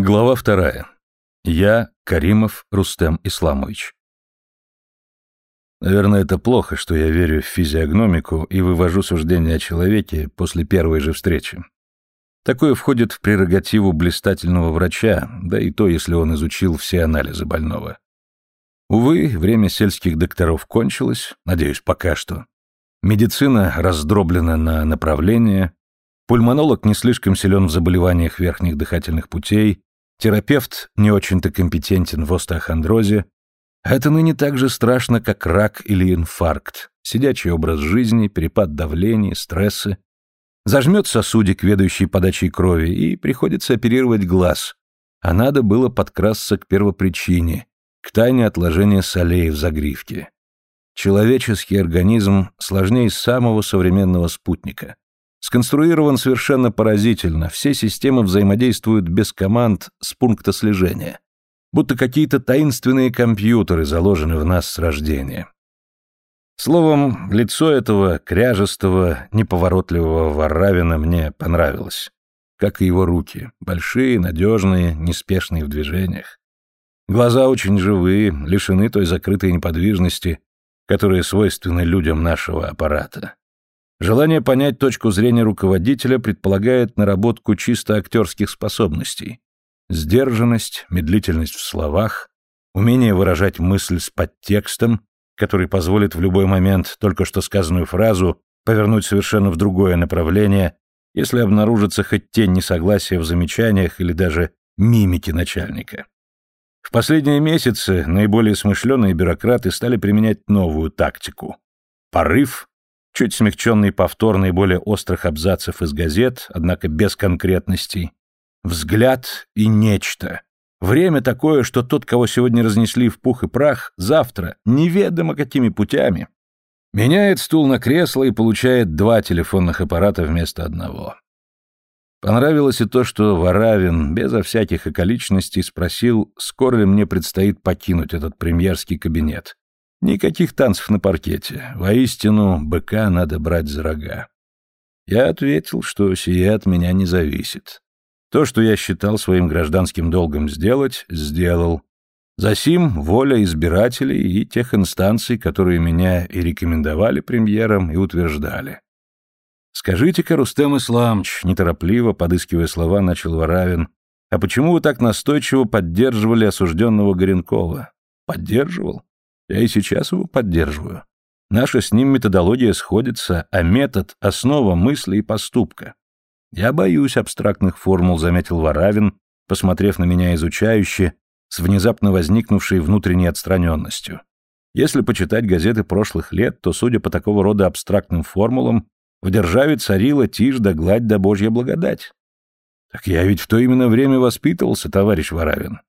Глава вторая. Я, Каримов Рустем Исламович. Наверное, это плохо, что я верю в физиогномику и вывожу суждение о человеке после первой же встречи. Такое входит в прерогативу блистательного врача, да и то, если он изучил все анализы больного. Увы, время сельских докторов кончилось, надеюсь, пока что. Медицина раздроблена на направления, пульмонолог не слишком силен в заболеваниях верхних дыхательных путей, терапевт не очень-то компетентен в остеохондрозе, это ныне так же страшно, как рак или инфаркт, сидячий образ жизни, перепад давления, стрессы. Зажмет сосудик, ведущий подачей крови, и приходится оперировать глаз, а надо было подкрасться к первопричине, к тайне отложения солей в загривке. Человеческий организм сложнее самого современного спутника. Сконструирован совершенно поразительно, все системы взаимодействуют без команд с пункта слежения. Будто какие-то таинственные компьютеры заложены в нас с рождения. Словом, лицо этого кряжестого, неповоротливого Варавина мне понравилось. Как и его руки, большие, надежные, неспешные в движениях. Глаза очень живые, лишены той закрытой неподвижности, которые свойственны людям нашего аппарата. Желание понять точку зрения руководителя предполагает наработку чисто актерских способностей. Сдержанность, медлительность в словах, умение выражать мысль с подтекстом, который позволит в любой момент только что сказанную фразу повернуть совершенно в другое направление, если обнаружится хоть тень несогласия в замечаниях или даже мимике начальника. В последние месяцы наиболее смышленые бюрократы стали применять новую тактику. Порыв, чуть смягченный повтор наиболее острых абзацев из газет, однако без конкретностей, взгляд и нечто. Время такое, что тот, кого сегодня разнесли в пух и прах, завтра, неведомо какими путями, меняет стул на кресло и получает два телефонных аппарата вместо одного. Понравилось и то, что Варавин, безо всяких околичностей, спросил, скоро ли мне предстоит покинуть этот премьерский кабинет. Никаких танцев на паркете. Воистину, быка надо брать за рога. Я ответил, что сие от меня не зависит. То, что я считал своим гражданским долгом сделать, сделал. Засим воля избирателей и тех инстанций, которые меня и рекомендовали премьером, и утверждали. «Скажите-ка, Рустем Исламович», — неторопливо, подыскивая слова, начал Варавин, «а почему вы так настойчиво поддерживали осужденного Горенкова?» «Поддерживал? Я и сейчас его поддерживаю. Наша с ним методология сходится, а метод — основа мысли и поступка. Я боюсь абстрактных формул», — заметил Варавин, посмотрев на меня изучающе, с внезапно возникнувшей внутренней отстраненностью. Если почитать газеты прошлых лет, то, судя по такого рода абстрактным формулам, в державе царила тишь да гладь да божья благодать. Так я ведь в то именно время воспитывался, товарищ Воравин.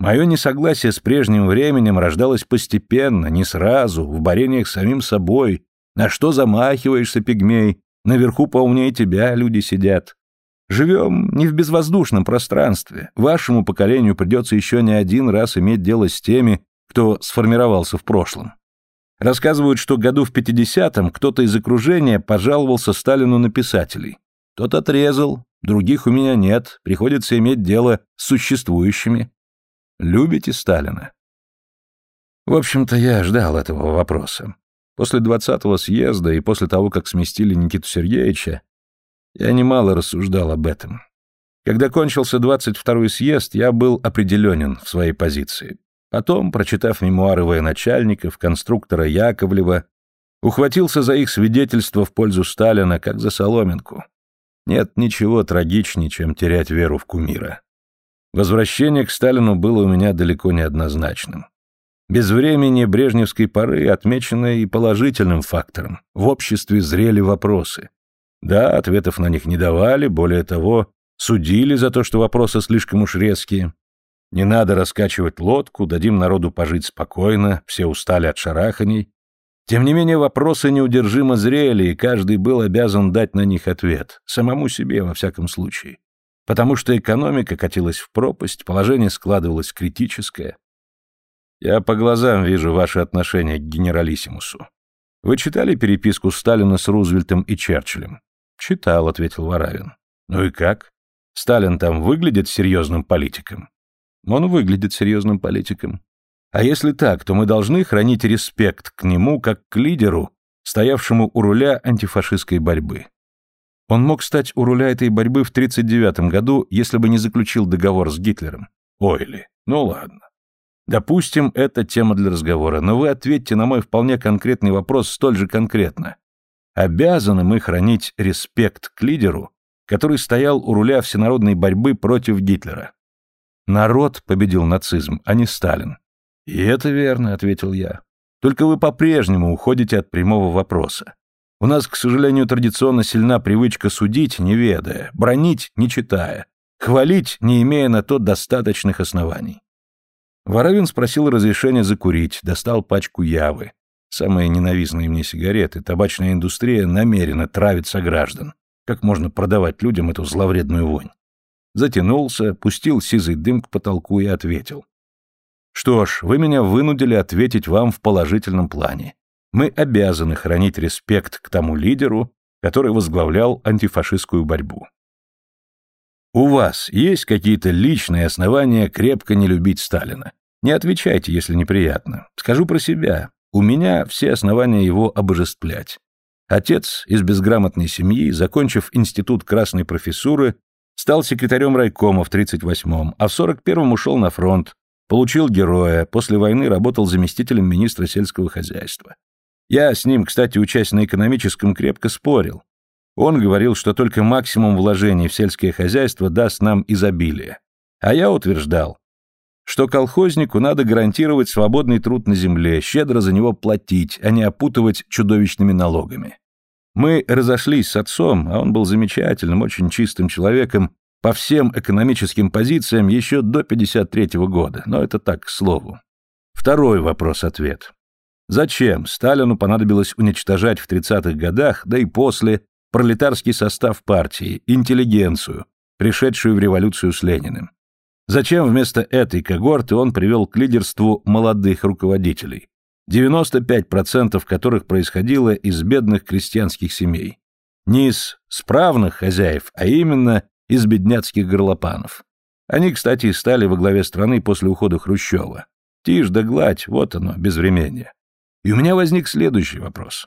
Мое несогласие с прежним временем рождалось постепенно, не сразу, в борениях с самим собой. На что замахиваешься, пигмей? Наверху поумнее тебя люди сидят. Живем не в безвоздушном пространстве. Вашему поколению придется еще не один раз иметь дело с теми, кто сформировался в прошлом. Рассказывают, что году в 50-м кто-то из окружения пожаловался Сталину на писателей. Тот отрезал, других у меня нет, приходится иметь дело с существующими. Любите Сталина? В общем-то, я ждал этого вопроса. После 20-го съезда и после того, как сместили Никиту Сергеевича, я немало рассуждал об этом. Когда кончился 22-й съезд, я был определенен в своей позиции. Потом, прочитав мемуары военачальников, конструктора Яковлева, ухватился за их свидетельство в пользу Сталина, как за соломинку. Нет ничего трагичнее, чем терять веру в кумира. Возвращение к Сталину было у меня далеко не однозначным. Без времени брежневской поры отмечено и положительным фактором. В обществе зрели вопросы. Да, ответов на них не давали, более того, судили за то, что вопросы слишком уж резкие. Не надо раскачивать лодку, дадим народу пожить спокойно, все устали от шараханий. Тем не менее, вопросы неудержимо зрели, и каждый был обязан дать на них ответ, самому себе во всяком случае. Потому что экономика катилась в пропасть, положение складывалось критическое. Я по глазам вижу ваше отношение к генералиссимусу. Вы читали переписку Сталина с Рузвельтом и Черчиллем? Читал, ответил Варавин. Ну и как? Сталин там выглядит серьезным политиком? Он выглядит серьезным политиком. А если так, то мы должны хранить респект к нему как к лидеру, стоявшему у руля антифашистской борьбы. Он мог стать у руля этой борьбы в 1939 году, если бы не заключил договор с Гитлером. Ойли. Ну ладно. Допустим, это тема для разговора, но вы ответьте на мой вполне конкретный вопрос столь же конкретно. Обязаны мы хранить респект к лидеру, который стоял у руля всенародной борьбы против Гитлера? Народ победил нацизм, а не Сталин. И это верно, ответил я. Только вы по-прежнему уходите от прямого вопроса. У нас, к сожалению, традиционно сильна привычка судить, не ведая, бронить, не читая, хвалить, не имея на то достаточных оснований. Воровин спросил разрешения закурить, достал пачку явы. Самые ненавистные мне сигареты, табачная индустрия намеренно травит сограждан. Как можно продавать людям эту зловредную вонь? Затянулся, пустил сизый дым к потолку и ответил. Что ж, вы меня вынудили ответить вам в положительном плане мы обязаны хранить респект к тому лидеру, который возглавлял антифашистскую борьбу. У вас есть какие-то личные основания крепко не любить Сталина? Не отвечайте, если неприятно. Скажу про себя. У меня все основания его обожествлять. Отец из безграмотной семьи, закончив институт красной профессуры, стал секретарем райкома в 38-м, а в 41-м ушел на фронт, получил героя, после войны работал заместителем министра сельского хозяйства. Я с ним, кстати, учась на экономическом, крепко спорил. Он говорил, что только максимум вложений в сельское хозяйство даст нам изобилие. А я утверждал, что колхознику надо гарантировать свободный труд на земле, щедро за него платить, а не опутывать чудовищными налогами. Мы разошлись с отцом, а он был замечательным, очень чистым человеком по всем экономическим позициям еще до 53 -го года, но это так, к слову. Второй вопрос-ответ. Зачем Сталину понадобилось уничтожать в 30-х годах, да и после, пролетарский состав партии, интеллигенцию, пришедшую в революцию с Лениным? Зачем вместо этой когорты он привел к лидерству молодых руководителей, 95% которых происходило из бедных крестьянских семей? Не из справных хозяев, а именно из бедняцких горлопанов. Они, кстати, стали во главе страны после ухода Хрущева. Тишь да гладь, вот оно, безвременье. И у меня возник следующий вопрос.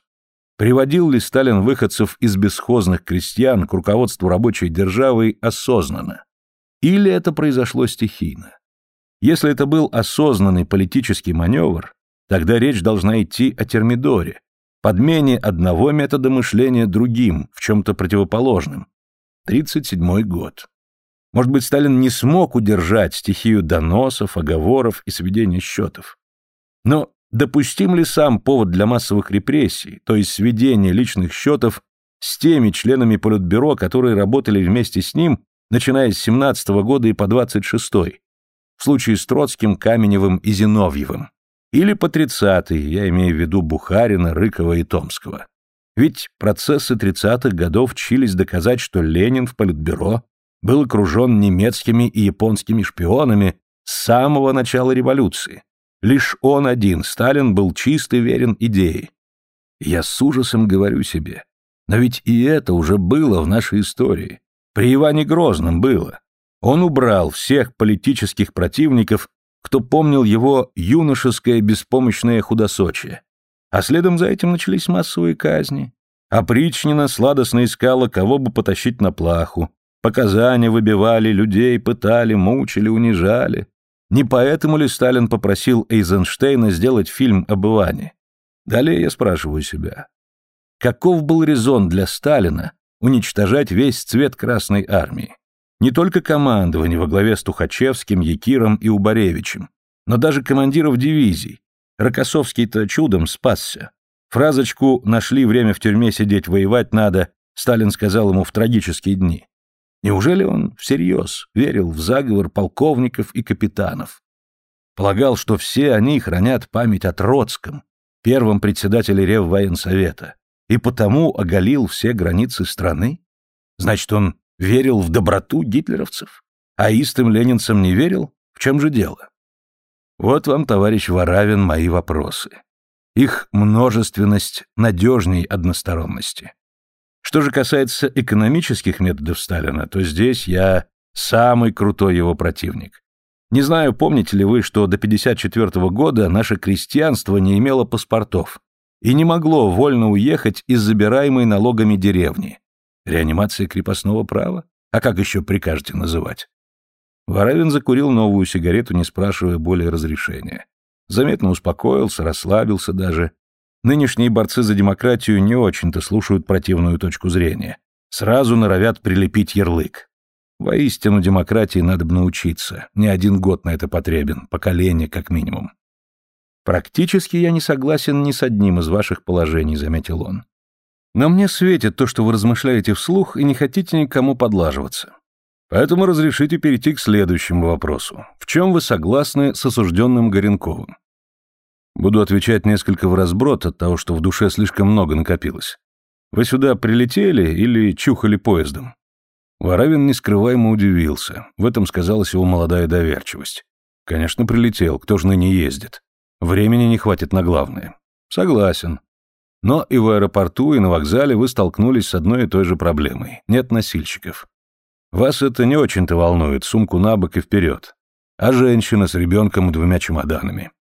Приводил ли Сталин выходцев из бесхозных крестьян к руководству рабочей державы осознанно? Или это произошло стихийно? Если это был осознанный политический маневр, тогда речь должна идти о термидоре, подмене одного метода мышления другим, в чем-то противоположным. 37 год. Может быть, Сталин не смог удержать стихию доносов, оговоров и сведения счетов. Но Допустим ли сам повод для массовых репрессий, то есть сведения личных счетов с теми членами Политбюро, которые работали вместе с ним, начиная с 17 -го года и по 26 -й, в случае с Троцким, Каменевым и Зиновьевым, или по 30 я имею в виду Бухарина, Рыкова и Томского. Ведь процессы 30-х годов чились доказать, что Ленин в Политбюро был окружен немецкими и японскими шпионами с самого начала революции Лишь он один, Сталин, был чист и верен идее. Я с ужасом говорю себе, но ведь и это уже было в нашей истории. При Иване Грозном было. Он убрал всех политических противников, кто помнил его юношеское беспомощное худосочие. А следом за этим начались массовые казни. Опричнина сладостно искала, кого бы потащить на плаху. Показания выбивали, людей пытали, мучили, унижали. Не поэтому ли Сталин попросил Эйзенштейна сделать фильм об Иване? Далее я спрашиваю себя. Каков был резон для Сталина уничтожать весь цвет Красной Армии? Не только командование во главе с Тухачевским, Якиром и Убаревичем, но даже командиров дивизий. Рокоссовский-то чудом спасся. Фразочку «нашли время в тюрьме сидеть воевать надо» Сталин сказал ему в трагические дни. Неужели он всерьез верил в заговор полковников и капитанов? Полагал, что все они хранят память о Троцком, первом председателе Реввоенсовета, и потому оголил все границы страны? Значит, он верил в доброту гитлеровцев? А истым ленинцам не верил? В чем же дело? Вот вам, товарищ Варавин, мои вопросы. Их множественность надежней односторонности. Что же касается экономических методов Сталина, то здесь я Самый крутой его противник. Не знаю, помните ли вы, что до 54 -го года наше крестьянство не имело паспортов и не могло вольно уехать из забираемой налогами деревни. Реанимация крепостного права? А как еще прикажете называть? Воровин закурил новую сигарету, не спрашивая более разрешения. Заметно успокоился, расслабился даже. Нынешние борцы за демократию не очень-то слушают противную точку зрения. Сразу норовят прилепить ярлык. Воистину, демократии надо бы научиться. Не один год на это потребен, поколение как минимум. Практически я не согласен ни с одним из ваших положений, заметил он. Но мне светит то, что вы размышляете вслух и не хотите никому подлаживаться. Поэтому разрешите перейти к следующему вопросу. В чем вы согласны с осужденным Горенковым? Буду отвечать несколько в разброд от того, что в душе слишком много накопилось. Вы сюда прилетели или чухали поездом? Воровин нескрываемо удивился. В этом сказалась его молодая доверчивость. Конечно, прилетел, кто же ныне ездит. Времени не хватит на главное. Согласен. Но и в аэропорту, и на вокзале вы столкнулись с одной и той же проблемой. Нет носильщиков. Вас это не очень-то волнует, сумку на бок и вперед. А женщина с ребенком и двумя чемоданами.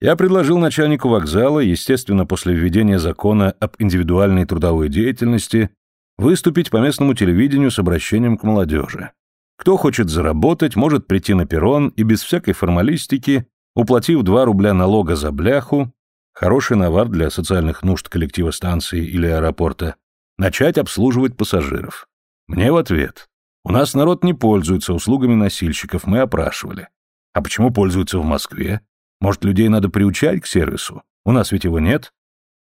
Я предложил начальнику вокзала, естественно, после введения закона об индивидуальной трудовой деятельности, выступить по местному телевидению с обращением к молодежи. Кто хочет заработать, может прийти на перрон и без всякой формалистики, уплатив 2 рубля налога за бляху, хороший навар для социальных нужд коллектива станции или аэропорта, начать обслуживать пассажиров. Мне в ответ. У нас народ не пользуется услугами носильщиков, мы опрашивали. А почему пользуются в Москве? Может, людей надо приучать к сервису? У нас ведь его нет.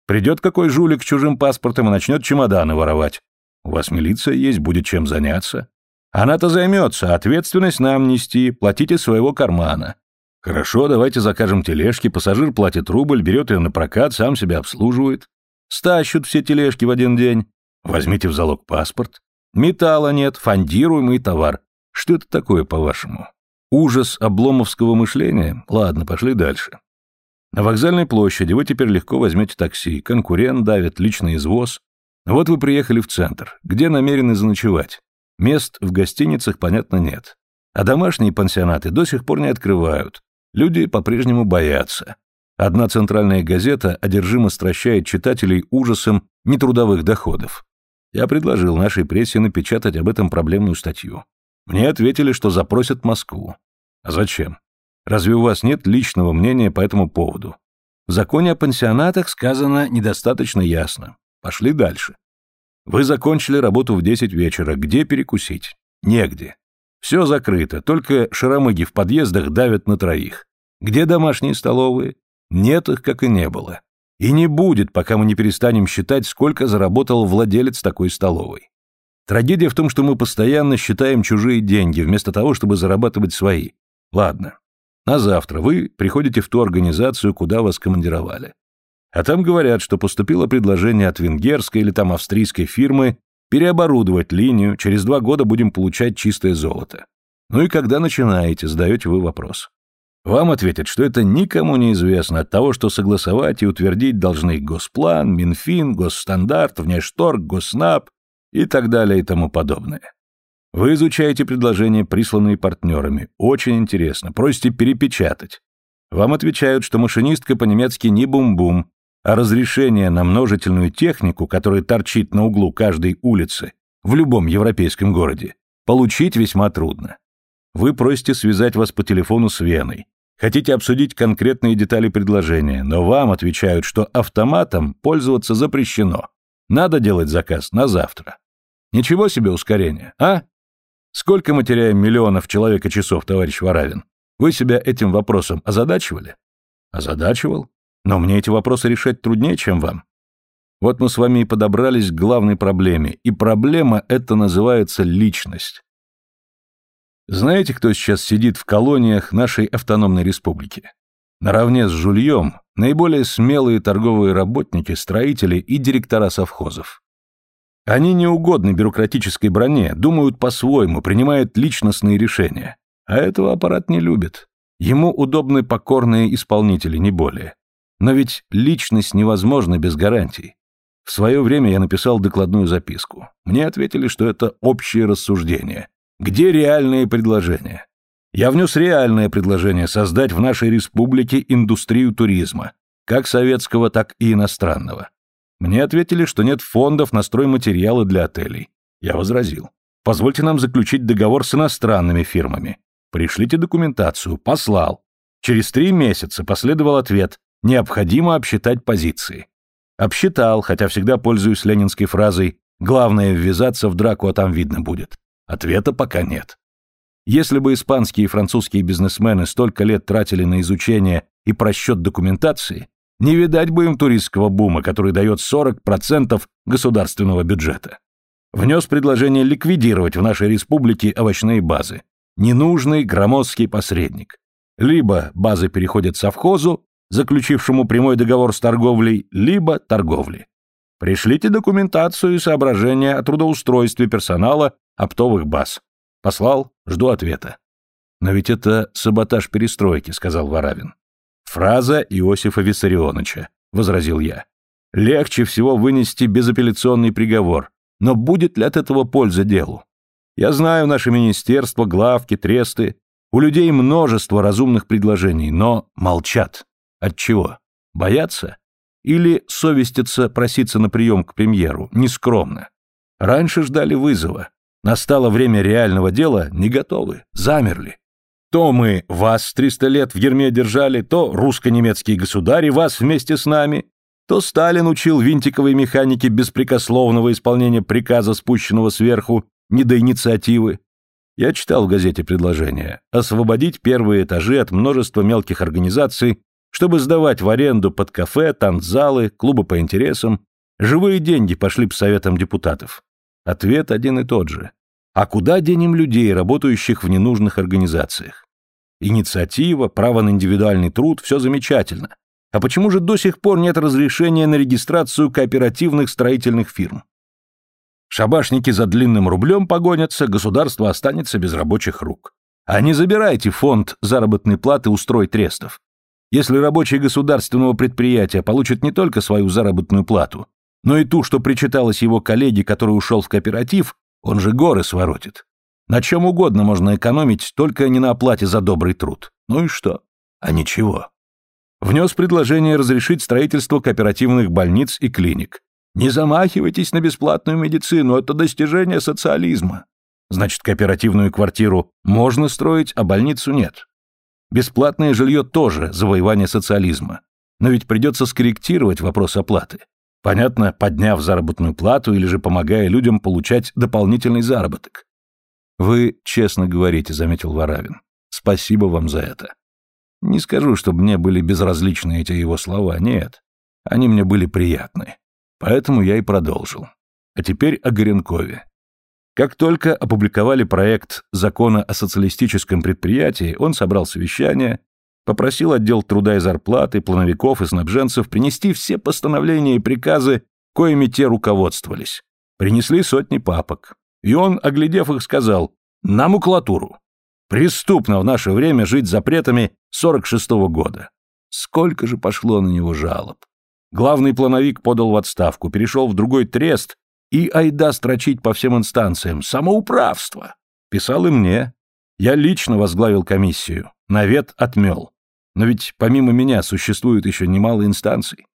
Придет какой жулик с чужим паспортом и начнет чемоданы воровать. У вас милиция есть, будет чем заняться. Она-то займется, ответственность нам нести, платите своего кармана. Хорошо, давайте закажем тележки, пассажир платит рубль, берет ее на прокат, сам себя обслуживает. Стащут все тележки в один день. Возьмите в залог паспорт. Металла нет, фондируемый товар. Что это такое, по-вашему? Ужас обломовского мышления? Ладно, пошли дальше. На вокзальной площади вы теперь легко возьмете такси, конкурент давит, личный извоз. Вот вы приехали в центр. Где намерены заночевать? Мест в гостиницах, понятно, нет. А домашние пансионаты до сих пор не открывают. Люди по-прежнему боятся. Одна центральная газета одержимо стращает читателей ужасом нетрудовых доходов. Я предложил нашей прессе напечатать об этом проблемную статью. Мне ответили, что запросят Москву. А зачем? Разве у вас нет личного мнения по этому поводу? В законе о пансионатах сказано недостаточно ясно. Пошли дальше. Вы закончили работу в 10 вечера. Где перекусить? Негде. Все закрыто, только шаромыги в подъездах давят на троих. Где домашние столовые? Нет их, как и не было. И не будет, пока мы не перестанем считать, сколько заработал владелец такой столовой. Трагедия в том, что мы постоянно считаем чужие деньги, вместо того, чтобы зарабатывать свои. Ладно. На завтра вы приходите в ту организацию, куда вас командировали. А там говорят, что поступило предложение от венгерской или там австрийской фирмы переоборудовать линию, через два года будем получать чистое золото. Ну и когда начинаете, задаете вы вопрос. Вам ответят, что это никому не известно от того, что согласовать и утвердить должны Госплан, Минфин, Госстандарт, Внешторг, Госнаб и так далее и тому подобное. Вы изучаете предложения, присланные партнерами. Очень интересно. Просите перепечатать. Вам отвечают, что машинистка по-немецки не бум-бум, а разрешение на множительную технику, которая торчит на углу каждой улицы в любом европейском городе, получить весьма трудно. Вы просите связать вас по телефону с Веной. Хотите обсудить конкретные детали предложения, но вам отвечают, что автоматом пользоваться запрещено. Надо делать заказ на завтра. Ничего себе ускорение, а? Сколько мы теряем миллионов человека-часов, товарищ Варавин? Вы себя этим вопросом озадачивали? Озадачивал. Но мне эти вопросы решать труднее, чем вам. Вот мы с вами и подобрались к главной проблеме, и проблема эта называется личность. Знаете, кто сейчас сидит в колониях нашей автономной республики? Наравне с Жульем наиболее смелые торговые работники, строители и директора совхозов. Они не угодны бюрократической броне, думают по-своему, принимают личностные решения. А этого аппарат не любит. Ему удобны покорные исполнители, не более. Но ведь личность невозможна без гарантий. В свое время я написал докладную записку. Мне ответили, что это общее рассуждение. Где реальные предложения? Я внес реальное предложение создать в нашей республике индустрию туризма, как советского, так и иностранного. Мне ответили, что нет фондов на стройматериалы для отелей. Я возразил. Позвольте нам заключить договор с иностранными фирмами. Пришлите документацию. Послал. Через три месяца последовал ответ. Необходимо обсчитать позиции. Обсчитал, хотя всегда пользуюсь ленинской фразой «главное ввязаться в драку, а там видно будет». Ответа пока нет. Если бы испанские и французские бизнесмены столько лет тратили на изучение и просчет документации, не видать бы им туристского бума, который дает 40% государственного бюджета. Внес предложение ликвидировать в нашей республике овощные базы. Ненужный громоздкий посредник. Либо базы переходят совхозу, заключившему прямой договор с торговлей, либо торговли. Пришлите документацию и соображения о трудоустройстве персонала оптовых баз. Послал, жду ответа. Но ведь это саботаж перестройки, сказал Варавин. Фраза Иосифа Виссарионовича, возразил я. Легче всего вынести безапелляционный приговор, но будет ли от этого польза делу? Я знаю наше министерство, главки, тресты. У людей множество разумных предложений, но молчат. От чего? Боятся? Или совестятся проситься на прием к премьеру, нескромно? Раньше ждали вызова. Настало время реального дела, не готовы, замерли. То мы вас 300 лет в ерме держали, то русско-немецкие государи вас вместе с нами, то Сталин учил винтиковой механике беспрекословного исполнения приказа, спущенного сверху, не до инициативы. Я читал в газете предложение освободить первые этажи от множества мелких организаций, чтобы сдавать в аренду под кафе, танцзалы, клубы по интересам. Живые деньги пошли по советам депутатов. Ответ один и тот же. А куда денем людей, работающих в ненужных организациях? Инициатива, право на индивидуальный труд – все замечательно. А почему же до сих пор нет разрешения на регистрацию кооперативных строительных фирм? Шабашники за длинным рублем погонятся, государство останется без рабочих рук. А не забирайте фонд заработной платы у стройтрестов. Если рабочий государственного предприятия получит не только свою заработную плату, но и ту, что причиталось его коллеге, который ушел в кооператив, он же горы своротит. На чем угодно можно экономить, только не на оплате за добрый труд. Ну и что? А ничего. Внес предложение разрешить строительство кооперативных больниц и клиник. Не замахивайтесь на бесплатную медицину, это достижение социализма. Значит, кооперативную квартиру можно строить, а больницу нет. Бесплатное жилье тоже завоевание социализма. Но ведь придется скорректировать вопрос оплаты. Понятно, подняв заработную плату или же помогая людям получать дополнительный заработок. Вы честно говорите, заметил Варавин. Спасибо вам за это. Не скажу, чтобы мне были безразличны эти его слова, нет. Они мне были приятны. Поэтому я и продолжил. А теперь о Горенкове. Как только опубликовали проект закона о социалистическом предприятии, он собрал совещание, попросил отдел труда и зарплаты, плановиков и снабженцев принести все постановления и приказы, коими те руководствовались. Принесли сотни папок. И он, оглядев их, сказал «На макулатуру». Преступно в наше время жить запретами 46-го года. Сколько же пошло на него жалоб. Главный плановик подал в отставку, перешел в другой трест и айда строчить по всем инстанциям. Самоуправство. Писал и мне. Я лично возглавил комиссию. Навет отмел. Но ведь помимо меня существует еще немало инстанций.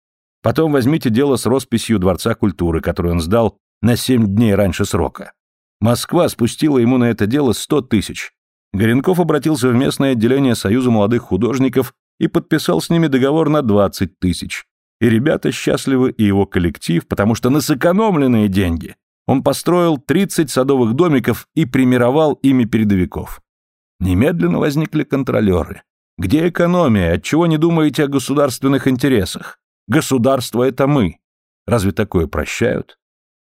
Потом возьмите дело с росписью Дворца культуры, который он сдал на семь дней раньше срока. Москва спустила ему на это дело сто тысяч. Горенков обратился в местное отделение Союза молодых художников и подписал с ними договор на 20 тысяч. И ребята счастливы, и его коллектив, потому что на сэкономленные деньги он построил 30 садовых домиков и примировал ими передовиков. Немедленно возникли контролеры. Где экономия? Отчего не думаете о государственных интересах? Государство — это мы. Разве такое прощают?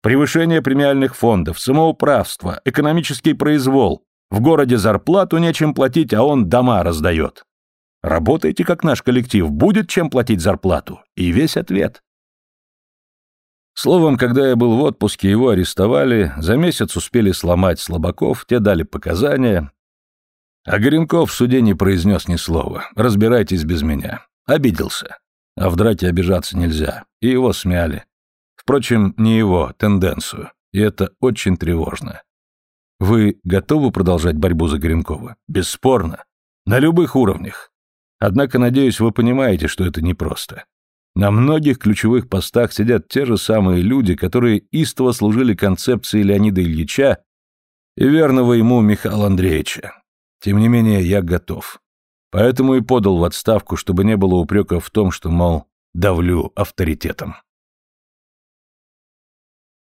Превышение премиальных фондов, самоуправство, экономический произвол, в городе зарплату нечем платить, а он дома раздает. Работайте как наш коллектив, будет чем платить зарплату. И весь ответ. Словом, когда я был в отпуске, его арестовали, за месяц успели сломать слабаков, те дали показания. А Горенков в суде не произнес ни слова. Разбирайтесь без меня. Обиделся. А в драке обижаться нельзя. И его смяли. Впрочем, не его, тенденцию. И это очень тревожно. Вы готовы продолжать борьбу за Горенкова? Бесспорно. На любых уровнях. Однако, надеюсь, вы понимаете, что это непросто. На многих ключевых постах сидят те же самые люди, которые истово служили концепции Леонида Ильича и верного ему Михаила Андреевича. Тем не менее, я готов. Поэтому и подал в отставку, чтобы не было упреков в том, что, мол, давлю авторитетом.